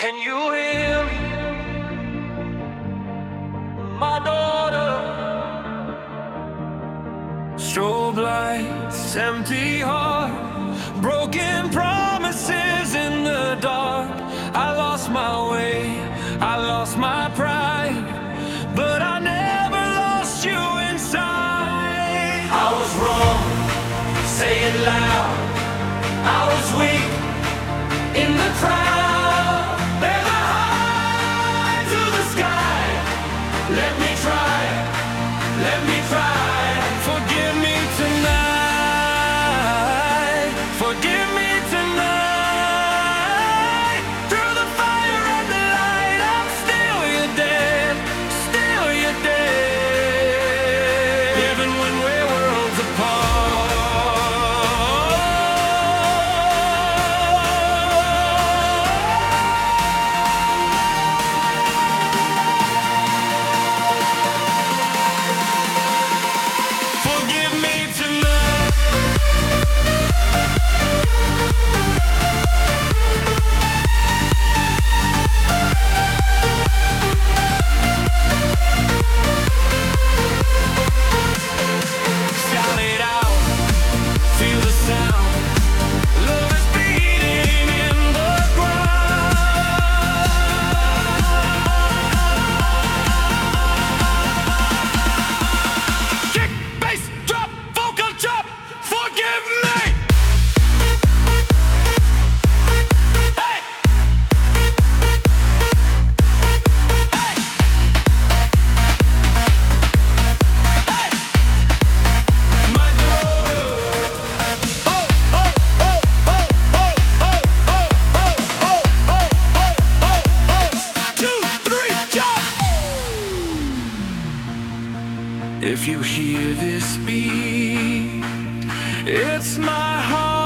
Can you hear me? My daughter. Strobe lights, empty heart, broken promises in the dark. I lost my way, I lost my pride, but I never lost you inside. I was wrong, say it loud. I was weak in the crowd. If you hear this beat, it's my heart.